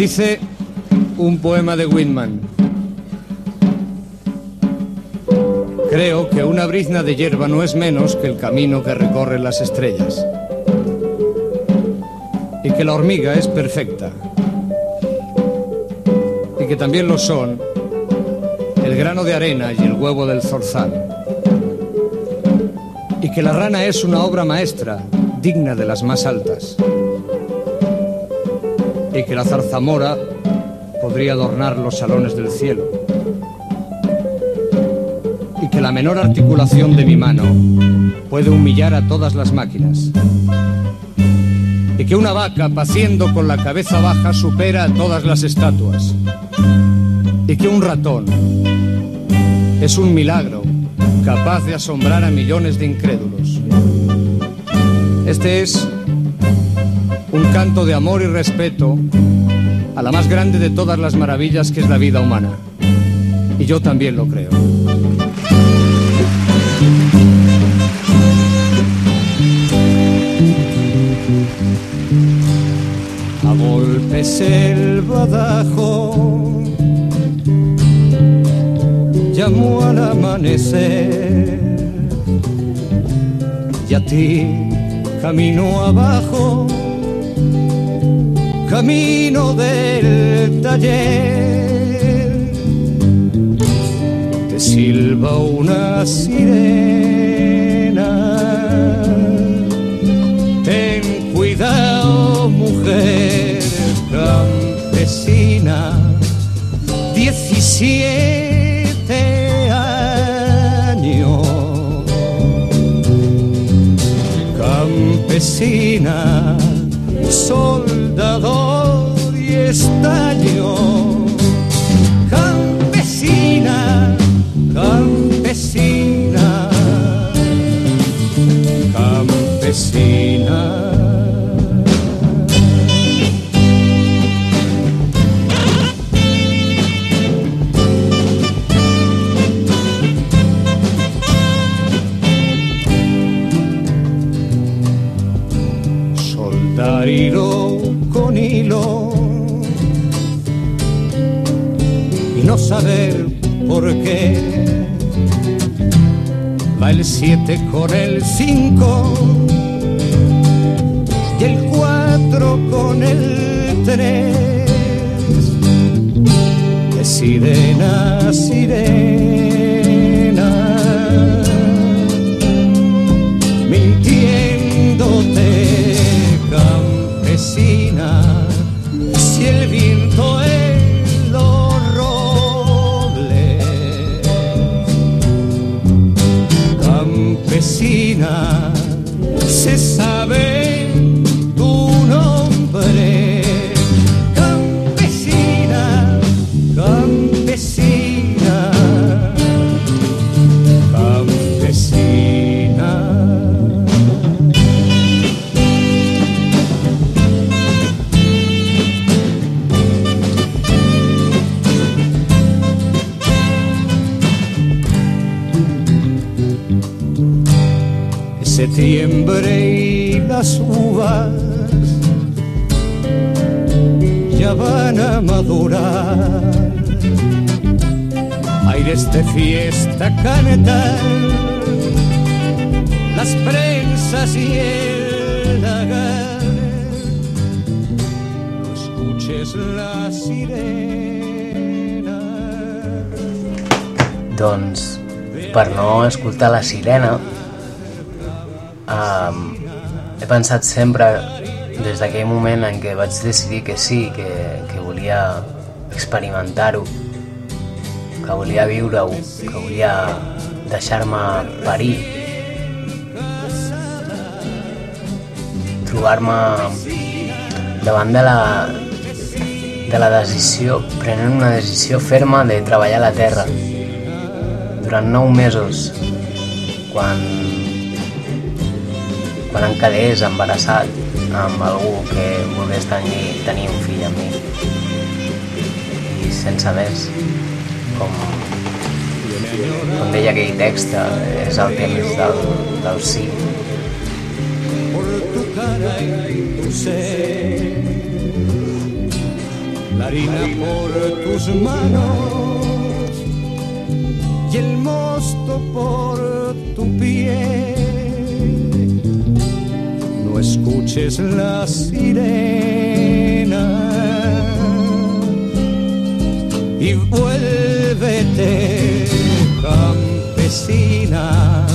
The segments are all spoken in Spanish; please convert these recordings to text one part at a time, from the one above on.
Dice un poema de Whitman. Creo que una brizna de hierba no es menos que el camino que recorren las estrellas. Y que la hormiga es perfecta. Y que también lo son el grano de arena y el huevo del zorzal. Y que la rana es una obra maestra, digna de las más altas. Y que la zarzamora podría adornar los salones del cielo. Y que la menor articulación de mi mano puede humillar a todas las máquinas. Y que una vaca paciendo con la cabeza baja supera a todas las estatuas. Y que un ratón es un milagro capaz de asombrar a millones de incrédulos. Este es un canto de amor y respeto a la más grande de todas las maravillas que es la vida humana. Y yo también lo creo. A golpes el badajo llamó al amanecer y a ti camino abajo camino del taller. Te silba una sirena. Ten cuidado, mujer campesina. Diecisiete años. Campesina soldador y estaño. Hilo con hilo y no saber por qué. Va el 7 con el 5 y el 4 campesina se sabe septiembre y las uvas ya van a madurar. Aires de fiesta cantan las prensas y el lagar. No escuches la sirena. Doncs, per no escoltar la sirena, um, he pensat sempre, des d'aquell moment en què vaig decidir que sí, que, que volia experimentar-ho, que volia viure-ho, que volia deixar-me parir, trobar-me davant de la, de la decisió, prenent una decisió ferma de treballar la terra. Durant nou mesos quan quan em quedés embarassat amb algú que volgués tenir, tenir un fill amb mi i sense més com, com deia aquell text és el temps del, del sí por tu cara y tu ser. harina por tus manos y el mosto por tu piel. Escuches la sirena y vuélvete campesina,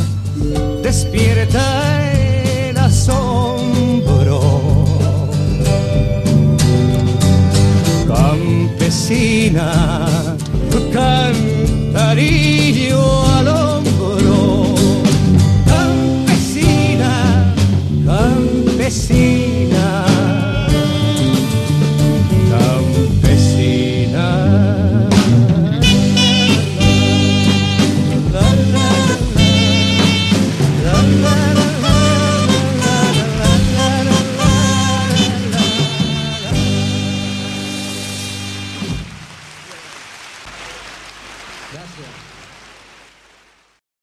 despierta el asombro. Campesina, cantarillo